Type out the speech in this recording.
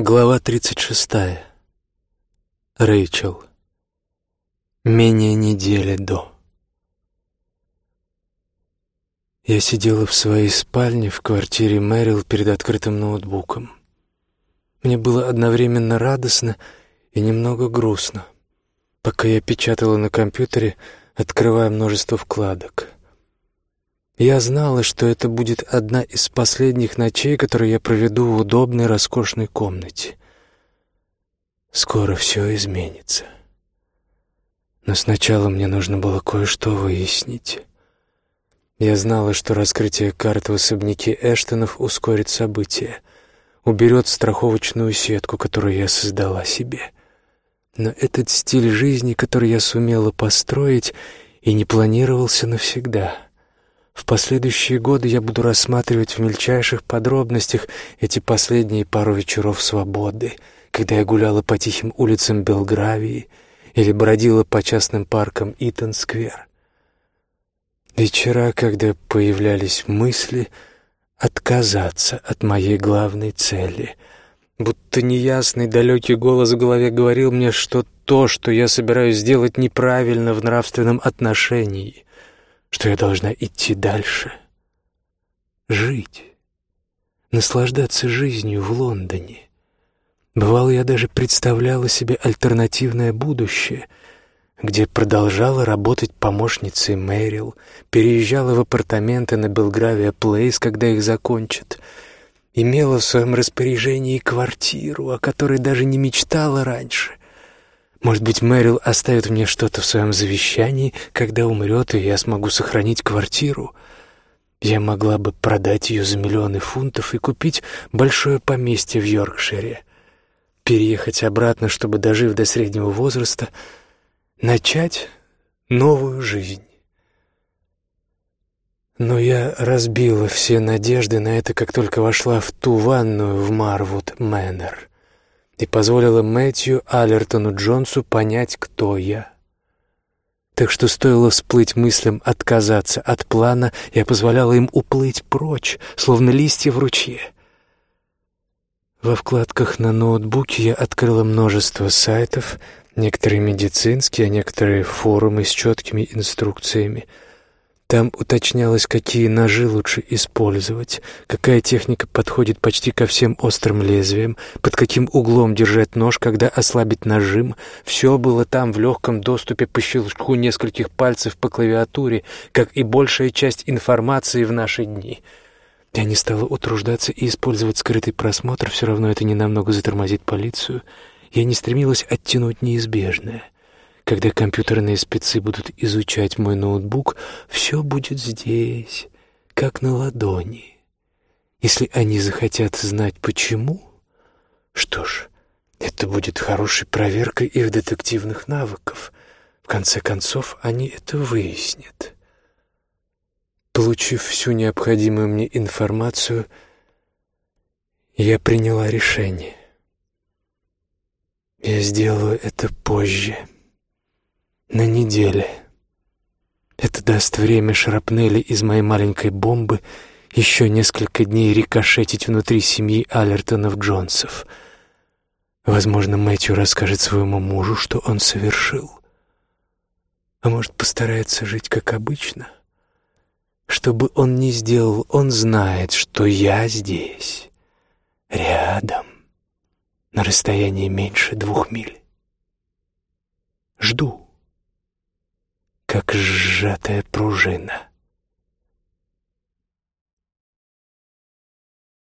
Глава 36. Рэйчел. Менее недели до. Я сидела в своей спальне в квартире Мэрил перед открытым ноутбуком. Мне было одновременно радостно и немного грустно, пока я печатала на компьютере, открывая множество вкладок. Я знала, что это будет одна из последних ночей, которые я проведу в удобной, роскошной комнате. Скоро все изменится. Но сначала мне нужно было кое-что выяснить. Я знала, что раскрытие карты в особняке Эштонов ускорит события, уберет страховочную сетку, которую я создала себе. Но этот стиль жизни, который я сумела построить, и не планировался навсегда — в последующие годы я буду рассматривать в мельчайших подробностях эти последние пару вечеров свободы, когда я гуляла по тихим улицам Белгравии или бродила по частным паркам Итон-сквер. Вечера, когда появлялись мысли отказаться от моей главной цели — Будто неясный далекий голос в голове говорил мне, что то, что я собираюсь сделать, неправильно в нравственном отношении что я должна идти дальше, жить, наслаждаться жизнью в Лондоне. Бывало, я даже представляла себе альтернативное будущее, где продолжала работать помощницей Мэрил, переезжала в апартаменты на Белгравия Плейс, когда их закончат, имела в своем распоряжении квартиру, о которой даже не мечтала раньше, может быть, Мэрил оставит мне что-то в своем завещании, когда умрет, и я смогу сохранить квартиру. Я могла бы продать ее за миллионы фунтов и купить большое поместье в Йоркшире. Переехать обратно, чтобы, дожив до среднего возраста, начать новую жизнь. Но я разбила все надежды на это, как только вошла в ту ванную в Марвуд Мэннер и позволила Мэтью Аллертону Джонсу понять, кто я. Так что стоило всплыть мыслям отказаться от плана, я позволяла им уплыть прочь, словно листья в ручье. Во вкладках на ноутбуке я открыла множество сайтов, некоторые медицинские, а некоторые форумы с четкими инструкциями — там уточнялось, какие ножи лучше использовать, какая техника подходит почти ко всем острым лезвиям, под каким углом держать нож, когда ослабить нажим. Все было там в легком доступе по щелчку нескольких пальцев по клавиатуре, как и большая часть информации в наши дни. Я не стала утруждаться и использовать скрытый просмотр, все равно это ненамного затормозит полицию. Я не стремилась оттянуть неизбежное — когда компьютерные спецы будут изучать мой ноутбук, все будет здесь, как на ладони. Если они захотят знать почему, что ж, это будет хорошей проверкой их детективных навыков. В конце концов, они это выяснят. Получив всю необходимую мне информацию, я приняла решение. Я сделаю это позже на неделе. Это даст время шрапнели из моей маленькой бомбы еще несколько дней рикошетить внутри семьи Аллертонов-Джонсов. Возможно, Мэтью расскажет своему мужу, что он совершил. А может, постарается жить как обычно? Что бы он ни сделал, он знает, что я здесь, рядом, на расстоянии меньше двух миль. Жду сжатая пружина.